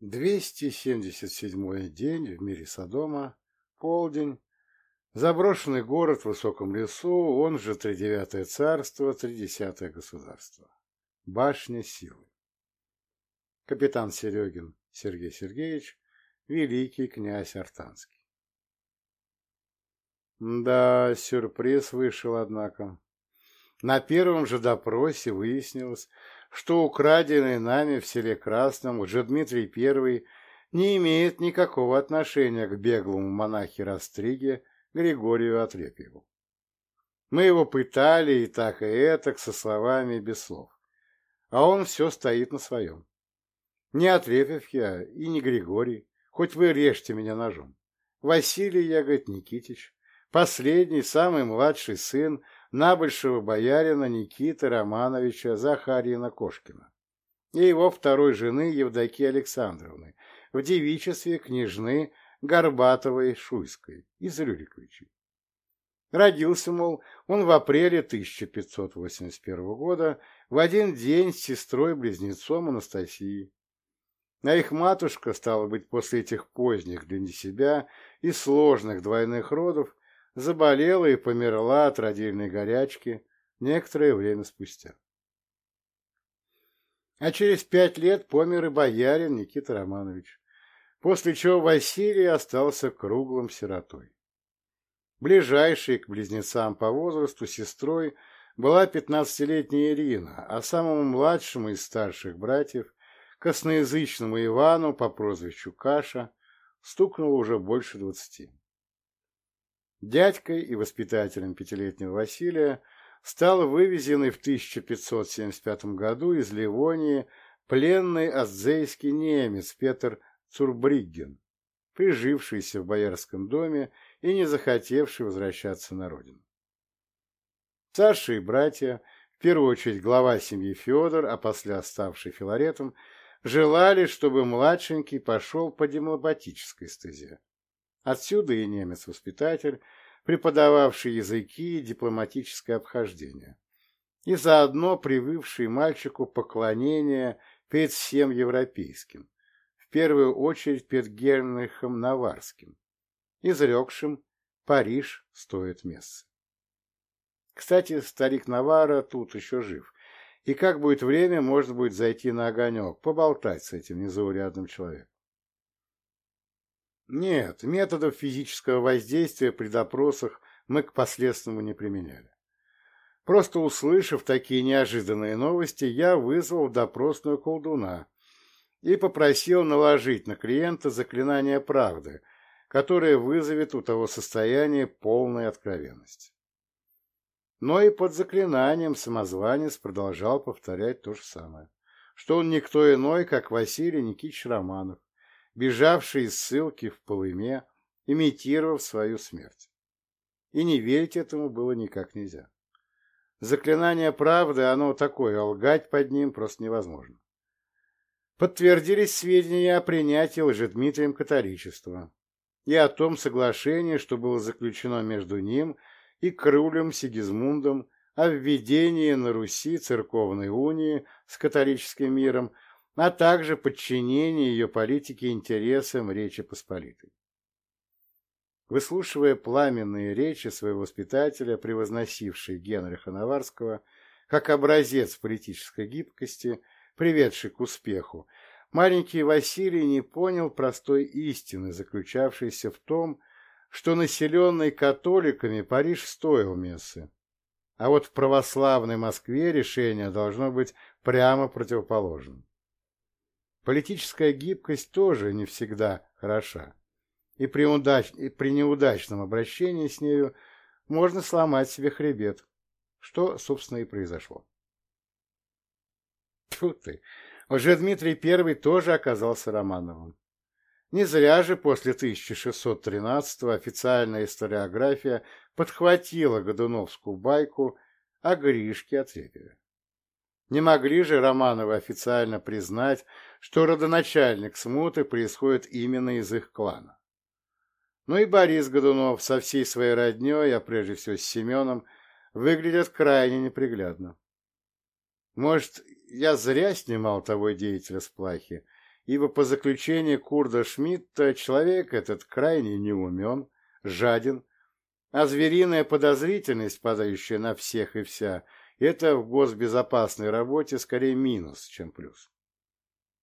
277 день в мире Содома, полдень, заброшенный город в высоком лесу, он же Тридевятое царство, Тридесятое государство. Башня силы. Капитан Серегин Сергей Сергеевич, великий князь Артанский. Да, сюрприз вышел, однако. На первом же допросе выяснилось, что украденный нами в селе Красном Дмитрий I не имеет никакого отношения к беглому монахе Растриге Григорию Отрепьеву. Мы его пытали и так и этак со словами и без слов, а он все стоит на своем. Не Отрепьев я и не Григорий, хоть вы режьте меня ножом. Василий, я, говорит, Никитич, последний, самый младший сын набольшего боярина Никиты Романовича Захарьина Кошкина и его второй жены Евдокии Александровны в девичестве княжны Горбатовой Шуйской из Рюриковичей. Родился, мол, он в апреле 1581 года в один день с сестрой-близнецом Анастасией. А их матушка, стала быть, после этих поздних для себя и сложных двойных родов, заболела и померла от родильной горячки некоторое время спустя. А через пять лет помер и боярин Никита Романович, после чего Василий остался круглым сиротой. Ближайшей к близнецам по возрасту сестрой была пятнадцатилетняя Ирина, а самому младшему из старших братьев, косноязычному Ивану по прозвищу Каша, стукнуло уже больше двадцати. Дядькой и воспитателем пятилетнего Василия стал вывезенный в 1575 году из Ливонии пленный аззейский немец Петр Цурбригген, прижившийся в боярском доме и не захотевший возвращаться на родину. Старшие братья, в первую очередь глава семьи Федор, а после оставший Филаретом, желали, чтобы младшенький пошел по дипломатической стезе. Отсюда и немец-воспитатель, преподававший языки и дипломатическое обхождение, и заодно привывший мальчику поклонение перед всем европейским, в первую очередь перед Гернрихом Наварским, изрекшим «Париж стоит мессы». Кстати, старик Навара тут еще жив, и как будет время, можно будет зайти на огонек, поболтать с этим незаурядным человеком. Нет, методов физического воздействия при допросах мы к последствому не применяли. Просто услышав такие неожиданные новости, я вызвал в допросную колдуна и попросил наложить на клиента заклинание правды, которое вызовет у того состояние полной откровенности. Но и под заклинанием самозванец продолжал повторять то же самое, что он никто иной, как Василий Никитич Романов, бежавший из ссылки в полыме, имитировав свою смерть. И не верить этому было никак нельзя. Заклинание правды, оно такое, лгать под ним просто невозможно. Подтвердились сведения о принятии Лжедмитрием католичества и о том соглашении, что было заключено между ним и Крулем Сигизмундом о введении на Руси церковной унии с католическим миром а также подчинение ее политике интересам Речи Посполитой. Выслушивая пламенные речи своего воспитателя, превозносивший Генриха Наварского, как образец политической гибкости, приведший к успеху, маленький Василий не понял простой истины, заключавшейся в том, что населенный католиками Париж стоил мессы, а вот в православной Москве решение должно быть прямо противоположным. Политическая гибкость тоже не всегда хороша, и при, удач... и при неудачном обращении с нею можно сломать себе хребет, что, собственно, и произошло. Тьфу ты! Уже Дмитрий I тоже оказался Романовым. Не зря же после 1613 официальная историография подхватила Годуновскую байку о Гришке Отрепьеве. Не могли же Романовы официально признать, что родоначальник смуты происходит именно из их клана. Ну и Борис Годунов со всей своей родней, а прежде всего с Семеном, выглядят крайне неприглядно. Может, я зря снимал того деятеля с плахи, ибо по заключению Курда Шмидта человек этот крайне неумен, жаден, а звериная подозрительность, падающая на всех и вся, это в госбезопасной работе скорее минус, чем плюс.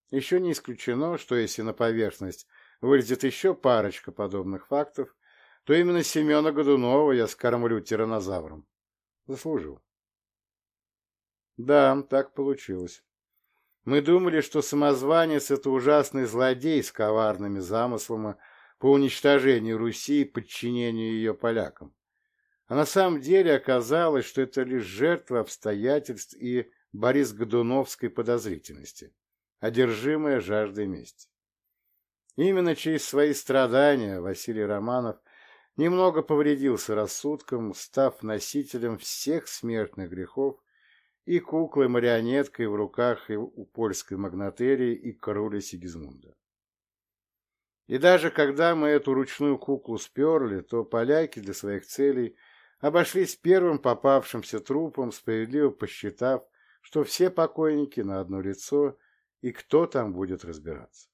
Еще не исключено, что если на поверхность вылезет еще парочка подобных фактов, то именно Семена Годунова я скормлю тиранозавром. Заслужил. Да, так получилось. Мы думали, что самозванец — это ужасный злодей с коварными замыслами по уничтожению Руси и подчинению ее полякам. А на самом деле оказалось, что это лишь жертва обстоятельств и Борис Годуновской подозрительности, одержимая жаждой мести. Именно через свои страдания Василий Романов немного повредился рассудком, став носителем всех смертных грехов и куклой-марионеткой в руках у польской магнатерии и короля Сигизмунда. И даже когда мы эту ручную куклу сперли, то поляки для своих целей обошлись первым попавшимся трупом, справедливо посчитав, что все покойники на одно лицо, и кто там будет разбираться.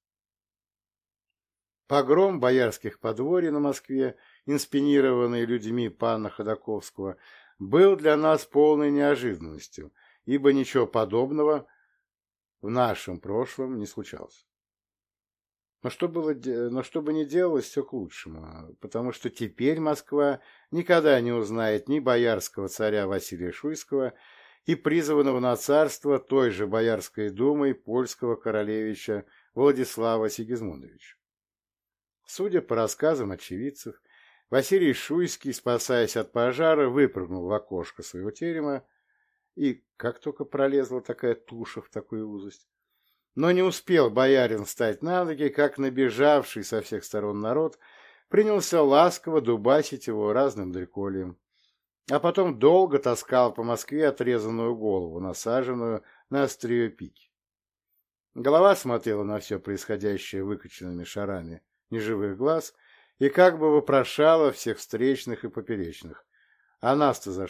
Погром боярских подворий на Москве, инспинированный людьми пана Ходаковского, был для нас полной неожиданностью, ибо ничего подобного в нашем прошлом не случалось. Но что, было, но что бы ни делалось, все к лучшему, потому что теперь Москва никогда не узнает ни боярского царя Василия Шуйского и призванного на царство той же Боярской думой польского королевича Владислава Сигизмундовича. Судя по рассказам очевидцев, Василий Шуйский, спасаясь от пожара, выпрыгнул в окошко своего терема, и как только пролезла такая туша в такую узость. Но не успел боярин встать на ноги, как набежавший со всех сторон народ принялся ласково дубасить его разным дреколием, а потом долго таскал по Москве отрезанную голову, насаженную на острие пики. Голова смотрела на все происходящее выкоченными шарами неживых глаз и как бы вопрошала всех встречных и поперечных. А нас-то за?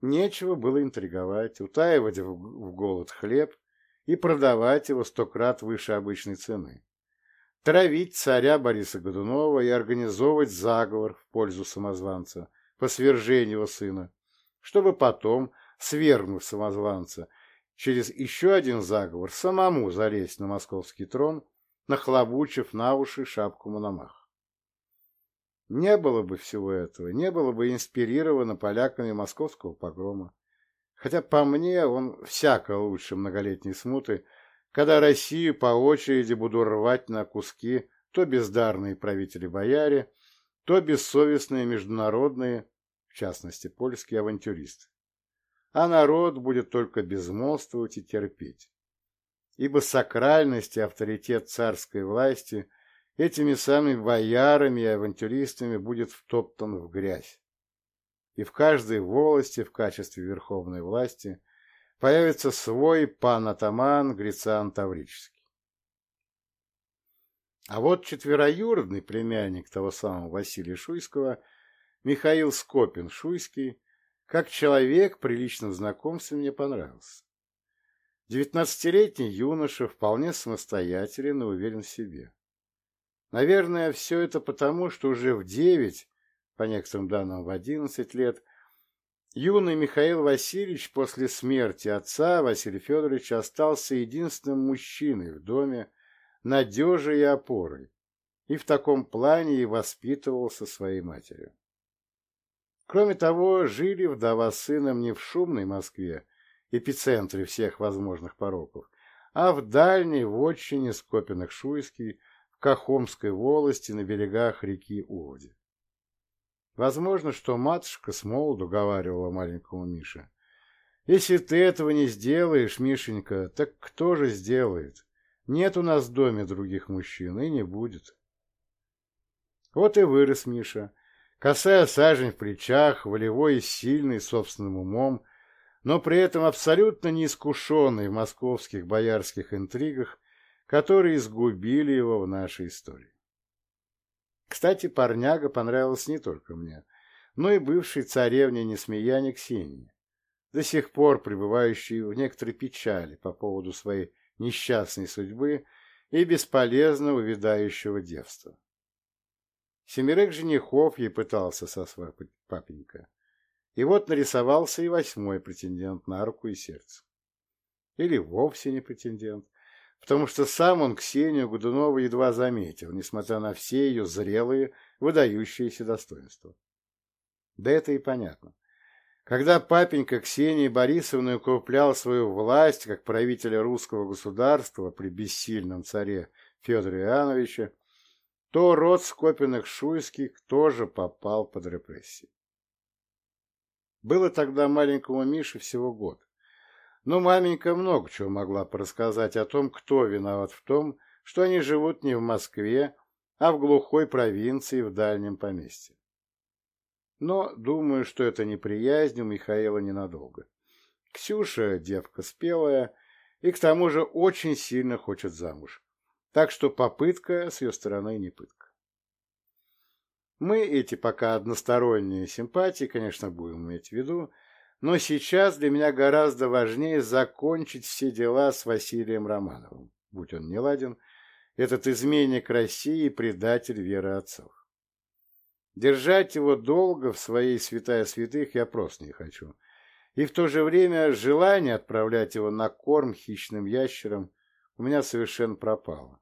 Нечего было интриговать, утаивать в голод хлеб и продавать его сто крат выше обычной цены. Травить царя Бориса Годунова и организовывать заговор в пользу самозванца по свержению его сына, чтобы потом, свергнув самозванца, через еще один заговор самому залезть на московский трон нахлобучив на уши шапку Мономах. Не было бы всего этого, не было бы инспирировано поляками московского погрома. Хотя, по мне, он всяко лучше многолетней смуты, когда Россию по очереди буду рвать на куски то бездарные правители-бояре, то бессовестные международные, в частности, польские авантюристы. А народ будет только безмолвствовать и терпеть ибо сакральность и авторитет царской власти этими самыми боярами и авантюристами будет втоптан в грязь. И в каждой волости в качестве верховной власти появится свой пан-атаман Грициан Таврический. А вот четвероюродный племянник того самого Василия Шуйского, Михаил Скопин-Шуйский, как человек при личном знакомстве мне понравился. Девятнадцатилетний юноша вполне самостоятелен и уверен в себе. Наверное, все это потому, что уже в девять, по некоторым данным в одиннадцать лет, юный Михаил Васильевич после смерти отца Василия Федоровича остался единственным мужчиной в доме, надежей и опорой, и в таком плане и воспитывался своей матерью. Кроме того, жили вдова с сыном не в шумной Москве, эпицентре всех возможных пороков, а в дальней вотчине Скопиных-Шуйский, в Кахомской волости на берегах реки Уводи. Возможно, что матушка с молоду говаривала маленькому Мише. «Если ты этого не сделаешь, Мишенька, так кто же сделает? Нет у нас в доме других мужчин, и не будет». Вот и вырос Миша, косая сажень в плечах, волевой и сильный, собственным умом, но при этом абсолютно неискушенный в московских боярских интригах, которые изгубили его в нашей истории. Кстати, парняга понравился не только мне, но и бывшей царевне Несмеяне Ксении, до сих пор пребывающей в некоторой печали по поводу своей несчастной судьбы и бесполезно увядающего девства. Семерых женихов ей пытался сосватать папенька. И вот нарисовался и восьмой претендент на руку и сердце. Или вовсе не претендент, потому что сам он Ксению Годунову едва заметил, несмотря на все ее зрелые, выдающиеся достоинства. Да это и понятно. Когда папенька Ксении Борисовны укреплял свою власть как правителя русского государства при бессильном царе Федоре Иоанновиче, то род Скопиных-Шуйских тоже попал под репрессии. Было тогда маленькому Мише всего год. Но маменька много чего могла порассказать о том, кто виноват в том, что они живут не в Москве, а в глухой провинции в дальнем поместье. Но думаю, что это неприязнь у Михаила ненадолго. Ксюша девка спелая и к тому же очень сильно хочет замуж. Так что попытка с ее стороны не пытка. Мы эти пока односторонние симпатии, конечно, будем иметь в виду, но сейчас для меня гораздо важнее закончить все дела с Василием Романовым, будь он не ладен, этот изменник России и предатель веры отцов. Держать его долго в своей святая святых я просто не хочу. И в то же время желание отправлять его на корм хищным ящерам у меня совершенно пропало.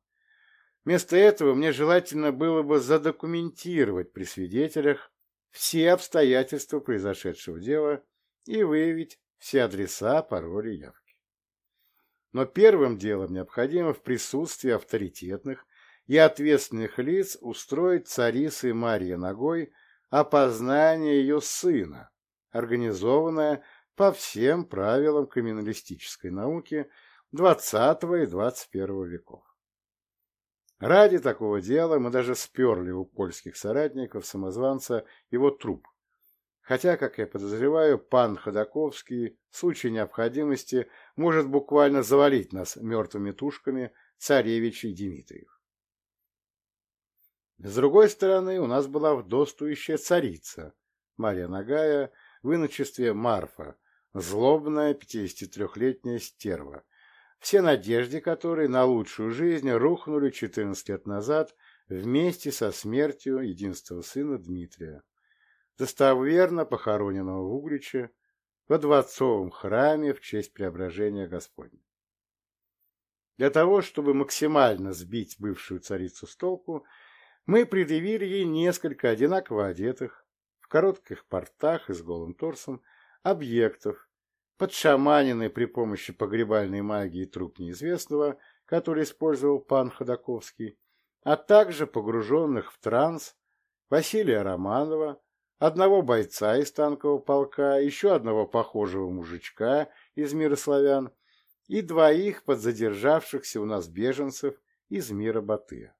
Вместо этого мне желательно было бы задокументировать при свидетелях все обстоятельства произошедшего дела и выявить все адреса, пароли, явки. Но первым делом необходимо в присутствии авторитетных и ответственных лиц устроить царисы Марьи Ногой опознание ее сына, организованное по всем правилам криминалистической науки XX и XXI веков. Ради такого дела мы даже сперли у польских соратников самозванца его труп, хотя, как я подозреваю, пан Ходаковский в случае необходимости может буквально завалить нас мертвыми тушками царевичей Дмитриев. С другой стороны, у нас была вдостующая царица, Марья Нагая, в иночестве Марфа, злобная 53-летняя стерва, все надежды которой на лучшую жизнь рухнули 14 лет назад вместе со смертью единственного сына Дмитрия, достоверно похороненного в Угличе во дворцовом храме в честь преображения Господня. Для того, чтобы максимально сбить бывшую царицу с толку, мы предъявили ей несколько одинаково одетых, в коротких портах и с голым торсом, объектов, подшаманенный при помощи погребальной магии труп неизвестного, который использовал пан Ходаковский, а также погруженных в транс Василия Романова, одного бойца из танкового полка, еще одного похожего мужичка из мира славян и двоих подзадержавшихся у нас беженцев из мира Батыя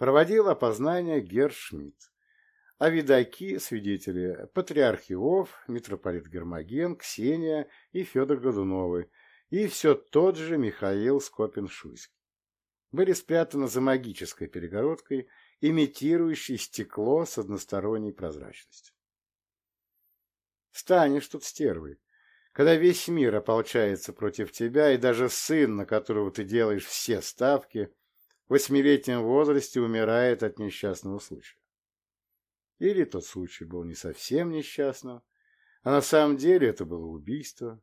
проводил опознание Герр Шмидт, а видаки, свидетели, патриарх Иов, митрополит Гермоген, Ксения и Федор Годуновы, и все тот же Михаил Скопин-Шуйский. Были спрятаны за магической перегородкой, имитирующей стекло с односторонней прозрачностью. Станешь тут стервой, когда весь мир ополчается против тебя, и даже сын, на которого ты делаешь все ставки, в восьмилетнем возрасте умирает от несчастного случая. Или тот случай был не совсем несчастным, а на самом деле это было убийство.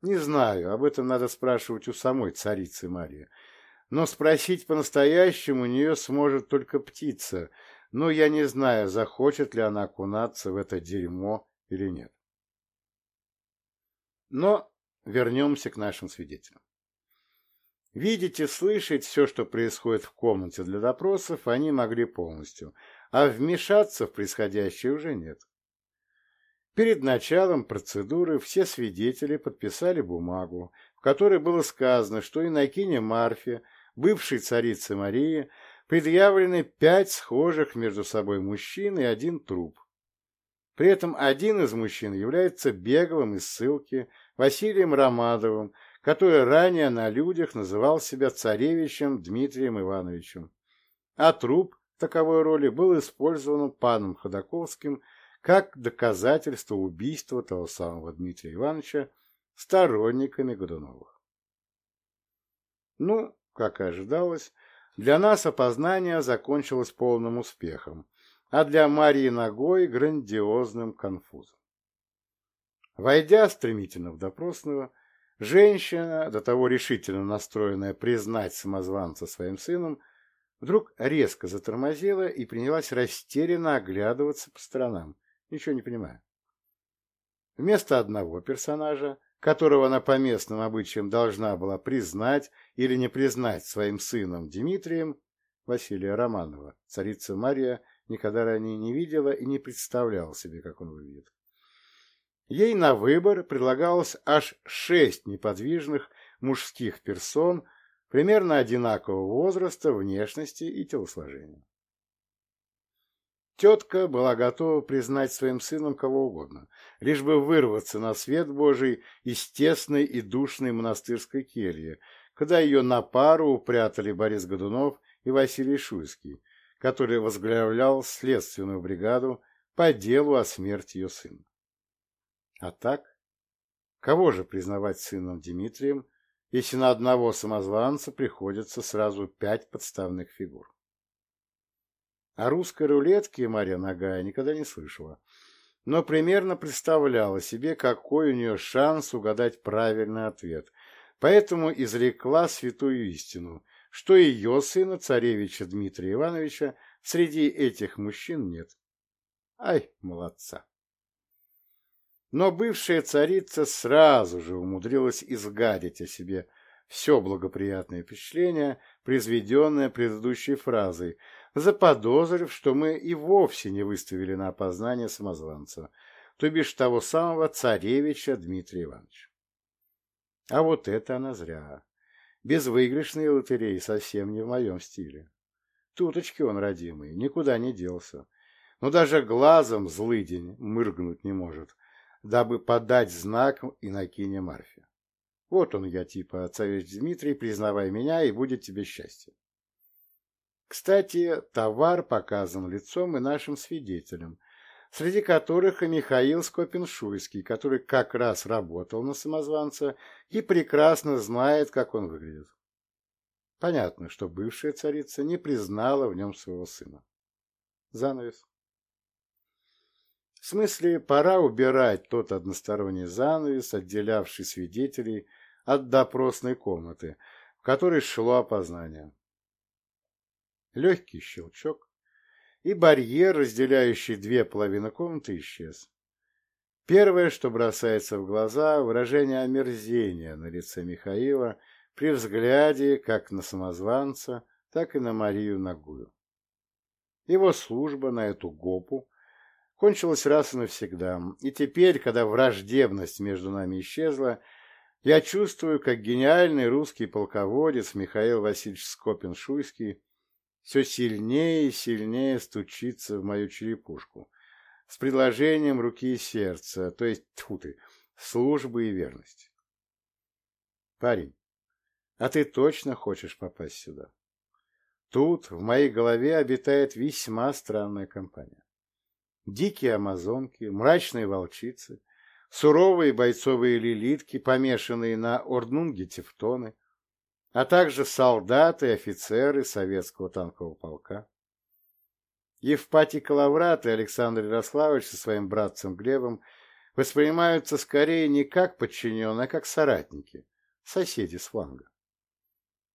Не знаю, об этом надо спрашивать у самой царицы Марии. Но спросить по-настоящему у нее сможет только птица, но я не знаю, захочет ли она окунаться в это дерьмо или нет. Но вернемся к нашим свидетелям. Видеть и слышать все, что происходит в комнате для допросов, они могли полностью, а вмешаться в происходящее уже нет. Перед началом процедуры все свидетели подписали бумагу, в которой было сказано, что Иннокене Марфе, бывшей царице Марии, предъявлены пять схожих между собой мужчин и один труп. При этом один из мужчин является беглым из ссылки Василием Ромадовым, который ранее на людях называл себя царевичем Дмитрием Ивановичем, а труп таковой роли был использован паном Ходаковским как доказательство убийства того самого Дмитрия Ивановича сторонниками Годуновых. Ну, как и ожидалось, для нас опознание закончилось полным успехом, а для Марии Ногой грандиозным конфузом. Войдя стремительно в допросную, женщина, до того решительно настроенная признать самозванца своим сыном, вдруг резко затормозила и принялась растерянно оглядываться по сторонам, ничего не понимая. Вместо одного персонажа, которого она по местным обычаям должна была признать или не признать своим сыном Дмитрием, Василия Романова, царица Мария никогда ранее не видела и не представляла себе, как он выглядит. Ей на выбор предлагалось аж шесть неподвижных мужских персон примерно одинакового возраста, внешности и телосложения. Тетка была готова признать своим сыном кого угодно, лишь бы вырваться на свет Божий из тесной и душной монастырской кельи, когда ее на пару упрятали Борис Годунов и Василий Шуйский, который возглавлял следственную бригаду по делу о смерти ее сына. А так, кого же признавать сыном Дмитрием, если на одного самозванца приходится сразу пять подставных фигур? О русской рулетке Марья Нагая никогда не слышала, но примерно представляла себе, какой у нее шанс угадать правильный ответ, поэтому изрекла святую истину, что ее сына, царевича Дмитрия Ивановича, среди этих мужчин нет. Ай, молодца! Но бывшая царица сразу же умудрилась изгадить о себе все благоприятное впечатление, произведенное предыдущей фразой, заподозрив, что мы и вовсе не выставили на опознание самозванца, то бишь того самого царевича Дмитрия Ивановича. А вот это она зря. Безвыигрышные лотереи совсем не в моем стиле. Туточки он, родимый, никуда не делся. Но даже глазом злый день мыргнуть не может, дабы подать знак Иннокене Марфе. Вот он я, типа, царевич Дмитрий, признавай меня, и будет тебе счастье. Кстати, товар показан лицом и нашим свидетелям, среди которых и Михаил Скопин-Шуйский, который как раз работал на самозванца и прекрасно знает, как он выглядит. Понятно, что бывшая царица не признала в нем своего сына. Занавес. В смысле, пора убирать тот односторонний занавес, отделявший свидетелей от допросной комнаты, в которой шло опознание. Легкий щелчок, и барьер, разделяющий две половины комнаты, исчез. Первое, что бросается в глаза, выражение омерзения на лице Михаила при взгляде как на самозванца, так и на Марию Нагую. Его служба на эту гопу кончилась раз и навсегда, и теперь, когда враждебность между нами исчезла, я чувствую, как гениальный русский полководец Михаил Васильевич Скопин-Шуйский все сильнее и сильнее стучится в мою черепушку с предложением руки и сердца, то есть, тьфу ты, службы и верности. Парень, а ты точно хочешь попасть сюда? Тут в моей голове обитает весьма странная компания дикие амазонки, мрачные волчицы, суровые бойцовые лилитки, помешанные на орднунге тевтоны, а также солдаты и офицеры советского танкового полка. Евпатий Калаврат и Александр Ярославович со своим братцем Глебом воспринимаются скорее не как подчиненные, а как соратники, соседи с фланга.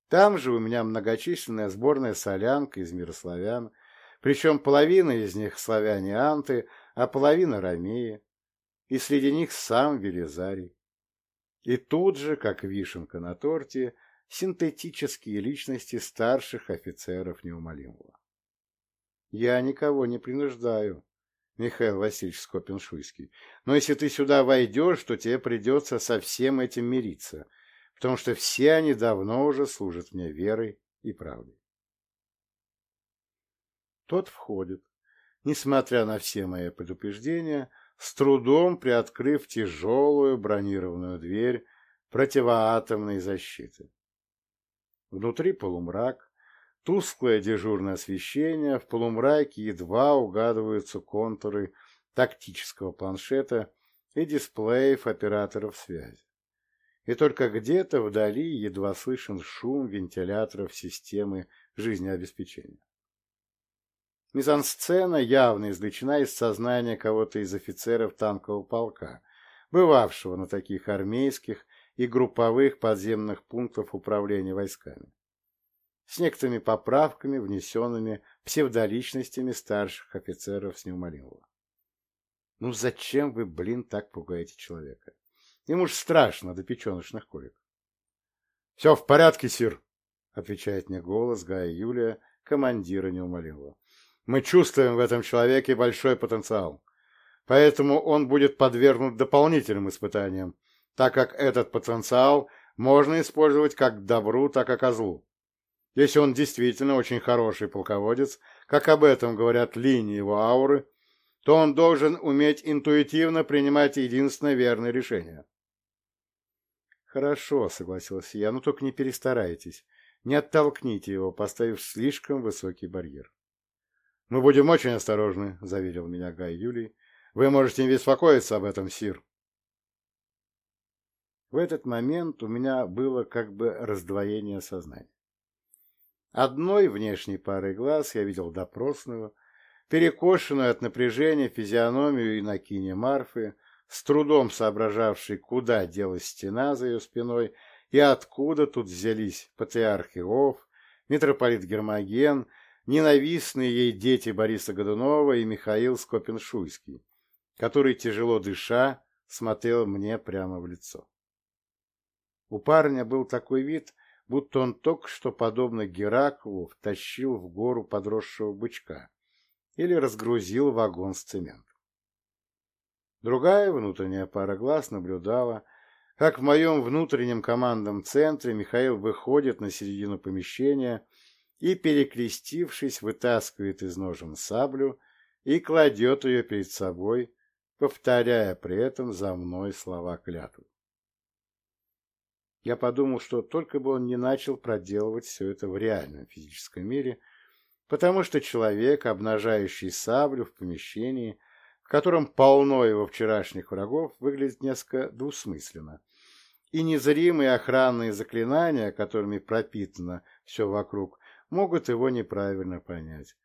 Там же у меня многочисленная сборная солянка из мира славян, причем половина из них славяне-анты, а половина ромеи, и среди них сам Велизарий. И тут же, как вишенка на торте, синтетические личности старших офицеров неумолимого. Я никого не принуждаю, Михаил Васильевич Скопин-Шуйский, но если ты сюда войдешь, то тебе придется со всем этим мириться, потому что все они давно уже служат мне верой и правдой. Тот входит, несмотря на все мои предупреждения, с трудом приоткрыв тяжелую бронированную дверь противоатомной защиты. Внутри полумрак, тусклое дежурное освещение, в полумраке едва угадываются контуры тактического планшета и дисплеев операторов связи. и только где-то вдали едва слышен шум вентиляторов системы жизнеобеспечения. Мизансцена явно извлечена из сознания кого-то из офицеров танкового полка, бывавшего на таких армейских и групповых подземных пунктах управления войсками, с некоторыми поправками, внесенными псевдоличностями старших офицеров с неумолимого. Ну зачем вы, блин, так пугаете человека? Ему ж страшно до печеночных колик. — Все в порядке, сир, — отвечает мне голос Гая Юлия, командира неумолимого. — Мы чувствуем в этом человеке большой потенциал, поэтому он будет подвергнут дополнительным испытаниям, так как этот потенциал можно использовать как к добру, так и козлу. Если он действительно очень хороший полководец, как об этом говорят линии его ауры, то он должен уметь интуитивно принимать единственное верное решение. Хорошо, согласился я, но только не перестарайтесь. Не оттолкните его, поставив слишком высокий барьер. Мы будем очень осторожны, заверил меня Гай Юлий. Вы можете не беспокоиться об этом, Сир. В этот момент у меня было как бы раздвоение сознания. Одной внешней парой глаз я видел допросную, перекошенную от напряжения физиономию Иннокине Марфы, с трудом соображавшей, куда делась стена за ее спиной и откуда тут взялись патриарх Иов, митрополит Гермоген, ненавистные ей дети Бориса Годунова и Михаил Скопин-Шуйский, который, тяжело дыша, смотрел мне прямо в лицо. У парня был такой вид, будто он только что, подобно Гераклу, втащил в гору подросшего бычка или разгрузил вагон с цементом. Другая внутренняя пара глаз наблюдала, как в моем внутреннем командном центре Михаил выходит на середину помещения и, перекрестившись, вытаскивает из ножен саблю и кладет ее перед собой, повторяя при этом за мной слова клятвы. Я подумал, что только бы он не начал проделывать все это в реальном физическом мире, потому что человек, обнажающий саблю в помещении – в котором полно его вчерашних врагов, выглядит несколько двусмысленно. И незримые охранные заклинания, которыми пропитано все вокруг, могут его неправильно понять.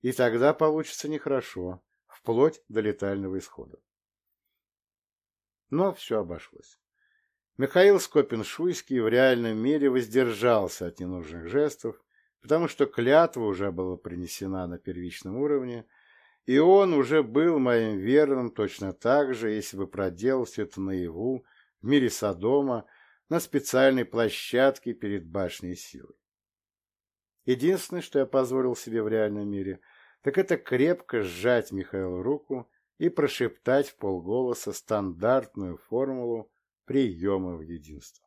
И тогда получится нехорошо, вплоть до летального исхода. Но все обошлось. Михаил Скопин-Шуйский в реальном мире воздержался от ненужных жестов, потому что клятва уже была принесена на первичном уровне, и он уже был моим верным точно так же, если бы проделал все это наяву, в мире Содома, на специальной площадке перед башней силы. Единственное, что я позволил себе в реальном мире, так это крепко сжать Михаилу руку и прошептать в полголоса стандартную формулу приема в единство.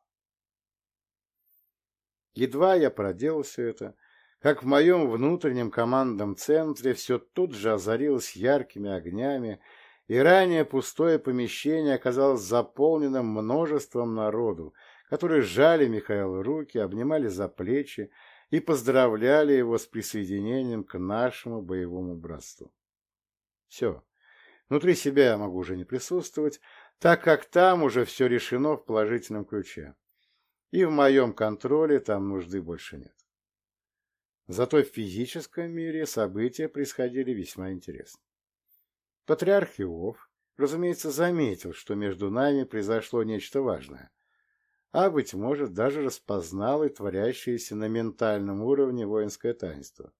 Едва я проделал все это, как в моем внутреннем командном центре все тут же озарилось яркими огнями, и ранее пустое помещение оказалось заполненным множеством народу, которые сжали Михаила руки, обнимали за плечи и поздравляли его с присоединением к нашему боевому братству. Все. Внутри себя я могу уже не присутствовать, так как там уже все решено в положительном ключе. И в моем контроле там нужды больше нет. Зато в физическом мире события происходили весьма интересно. Патриарх Иов, разумеется, заметил, что между нами произошло нечто важное, а, быть может, даже распознал и творящееся на ментальном уровне воинское таинство,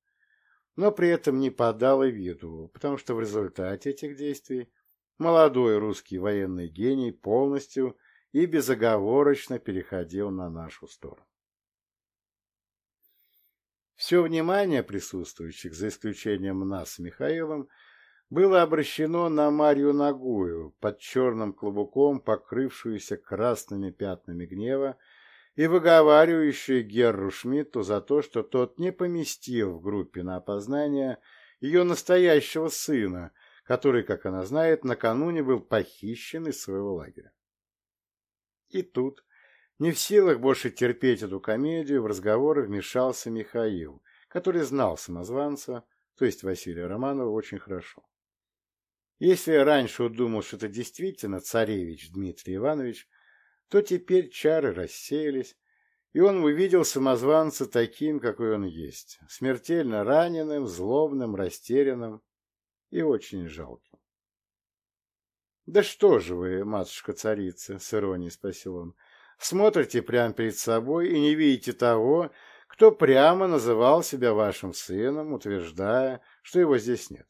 но при этом не подал и виду, потому что в результате этих действий молодой русский военный гений полностью и безоговорочно переходил на нашу сторону. Все внимание присутствующих, за исключением нас с Михаилом, было обращено на Марью Нагую, под черным клобуком, покрывшуюся красными пятнами гнева, и выговаривающую Герру Шмидту за то, что тот не поместил в группе на опознание ее настоящего сына, который, как она знает, накануне был похищен из своего лагеря. И тут, не в силах больше терпеть эту комедию, в разговор вмешался Михаил, который знал самозванца, то есть Василия Романова, очень хорошо. Если раньше думал, что это действительно царевич Дмитрий Иванович, то теперь чары рассеялись, и он увидел самозванца таким, какой он есть, смертельно раненым, злобным, растерянным и очень жалким. «Да что же вы, матушка-царица?» — с иронией спросил он. «Смотрите прямо перед собой и не видите того, кто прямо называл себя вашим сыном, утверждая, что его здесь нет.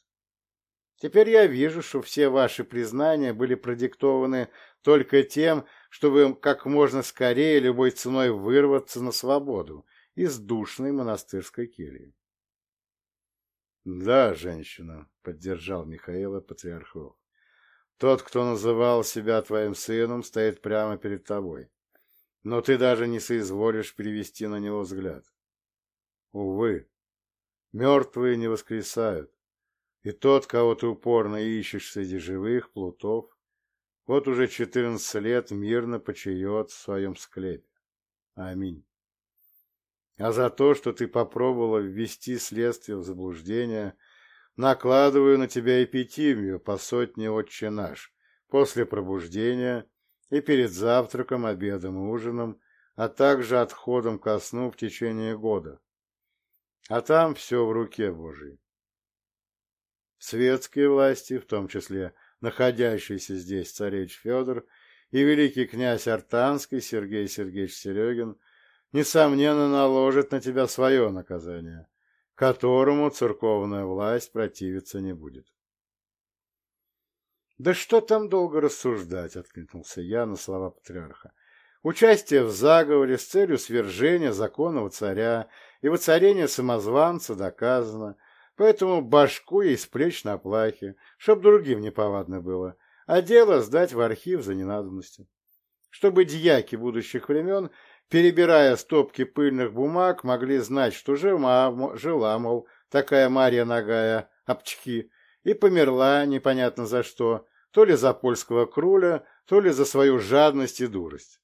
Теперь я вижу, что все ваши признания были продиктованы только тем, чтобы как можно скорее любой ценой вырваться на свободу из душной монастырской кельи. «Да, женщина», — поддержал Михаила Патриархов. «Тот, кто называл себя твоим сыном, стоит прямо перед тобой, но ты даже не соизволишь перевести на него взгляд. Увы, мертвые не воскресают, и тот, кого ты упорно ищешь среди живых плутов, вот уже четырнадцать лет мирно почает в своем склепе. Аминь. А за то, что ты попробовала ввести следствие в заблуждение, накладываю на тебя эпитимию по сотне отче наш, после пробуждения и перед завтраком, обедом и ужином, а также отходом ко сну в течение года. А там все в руке Божией. Светские власти, в том числе находящийся здесь царевич Федор и великий князь Артанский Сергей Сергеевич Серегин, несомненно наложат на тебя свое наказание, которому церковная власть противиться не будет. «Да что там долго рассуждать?» — откликнулся я на слова патриарха. «Участие в заговоре с целью свержения законного царя и воцарения самозванца доказано, Поэтому башку ей с плеч на плахе, чтоб другим неповадно было, а дело сдать в архив за ненадобностью. Чтобы дьяки будущих времен, перебирая стопки пыльных бумаг, могли знать, что жила, жила мол, такая Марья Нагая, обчки, и померла непонятно за что, то ли за польского круля, то ли за свою жадность и дурость.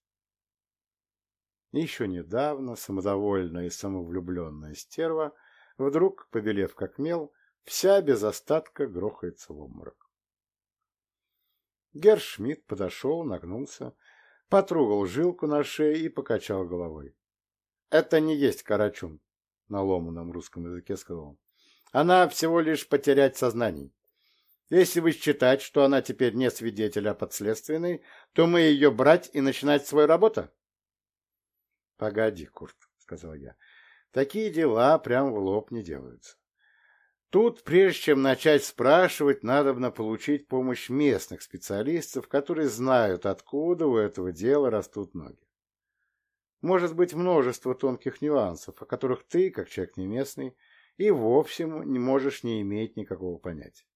Еще недавно самодовольная и самовлюбленная стерва Вдруг, побелев как мел, вся без остатка грохается в обморок. Гершмидт подошел, нагнулся, потрогал жилку на шее и покачал головой. — Это не есть карачун, — на ломаном русском языке сказал он. — Она всего лишь потерять сознание. Если вы считать, что она теперь не свидетель, а подследственный, то мы ее брать и начинать свою работу? — Погоди, Курт, — сказал я. Такие дела прям в лоб не делаются. Тут, прежде чем начать спрашивать, надо получить помощь местных специалистов, которые знают, откуда у этого дела растут ноги. Может быть множество тонких нюансов, о которых ты, как человек не местный, и вовсе не можешь не иметь никакого понятия.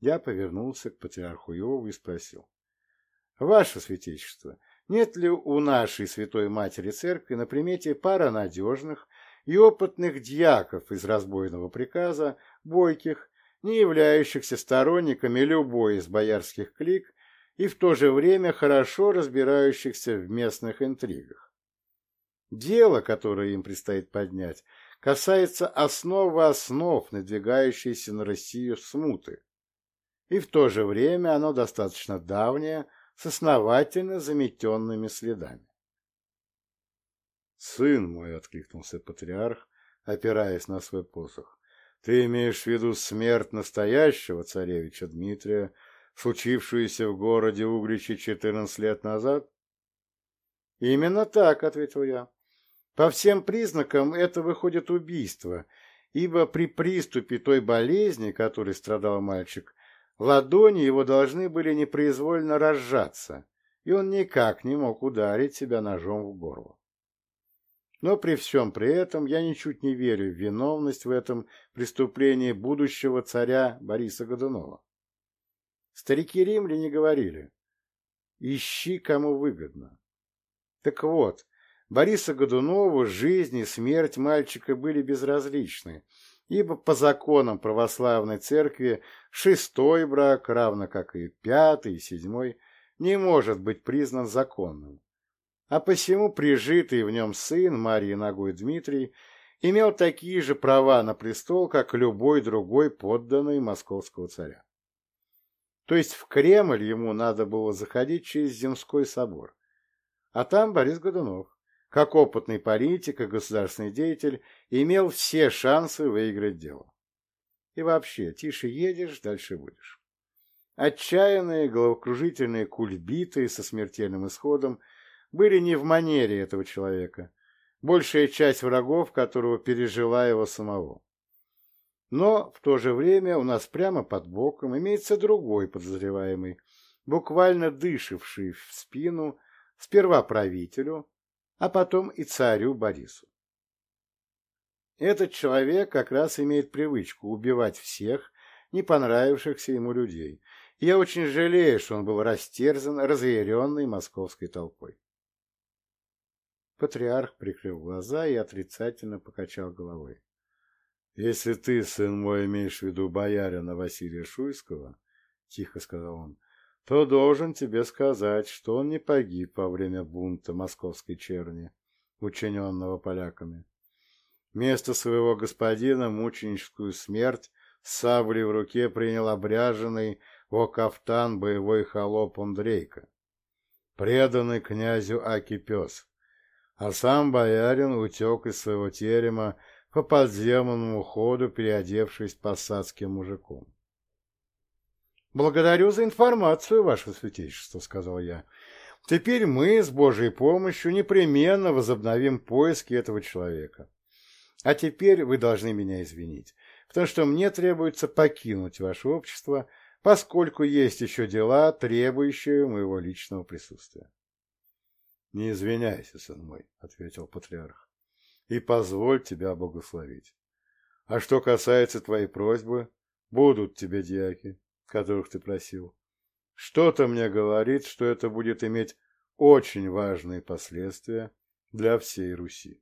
Я повернулся к патриарху Иову и спросил. — Ваше святейшество, — нет ли у нашей Святой Матери Церкви на примете пара надежных и опытных дьяков из разбойного приказа, бойких, не являющихся сторонниками любой из боярских клик и в то же время хорошо разбирающихся в местных интригах. Дело, которое им предстоит поднять, касается основы основ надвигающейся на Россию смуты, и в то же время оно достаточно давнее, с основательно заметенными следами. «Сын мой!» — откликнулся патриарх, опираясь на свой посох. «Ты имеешь в виду смерть настоящего царевича Дмитрия, случившуюся в городе Угличе четырнадцать лет назад?» «Именно так», — ответил я. «По всем признакам это выходит убийство, ибо при приступе той болезни, которой страдал мальчик, Ладони его должны были непроизвольно разжаться, и он никак не мог ударить себя ножом в горло. Но при всем при этом я ничуть не верю в виновность в этом преступлении будущего царя Бориса Годунова. Старики римляне говорили «Ищи, кому выгодно». Так вот, Бориса Годунову жизнь и смерть мальчика были безразличны, ибо по законам православной церкви шестой брак, равно как и пятый и седьмой, не может быть признан законным. А посему прижитый в нем сын Марии Ногой Дмитрий имел такие же права на престол, как любой другой подданный московского царя. То есть в Кремль ему надо было заходить через Земской собор. А там Борис Годунов, как опытный политик и государственный деятель, имел все шансы выиграть дело. И вообще, тише едешь, дальше будешь. Отчаянные, головокружительные кульбиты со смертельным исходом были не в манере этого человека, большая часть врагов которого пережила его самого. Но в то же время у нас прямо под боком имеется другой подозреваемый, буквально дышавший в спину сперва правителю, а потом и царю Борису. Этот человек как раз имеет привычку убивать всех не понравившихся ему людей. Я очень жалею, что он был растерзан разъяренной московской толпой. Патриарх прикрыл глаза и отрицательно покачал головой. — Если ты, сын мой, имеешь в виду боярина Василия Шуйского, — тихо сказал он, — то должен тебе сказать, что он не погиб во время бунта московской черни, учиненного поляками. Вместо своего господина мученическую смерть с саблей в руке принял обряженный во кафтан боевой холоп Андрейка, преданный князю Аки пес, а сам боярин утек из своего терема по подземному ходу, переодевшись посадским мужиком. «Благодарю за информацию, ваше святейшество», — сказал я. «Теперь мы с Божьей помощью непременно возобновим поиски этого человека. А теперь вы должны меня извинить, потому что мне требуется покинуть ваше общество, поскольку есть еще дела, требующие моего личного присутствия. — Не извиняйся, сын мой, — ответил патриарх, — и позволь тебя благословить. А что касается твоей просьбы, будут тебе дьяки, которых ты просил. Что-то мне говорит, что это будет иметь очень важные последствия для всей Руси.